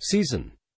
Season.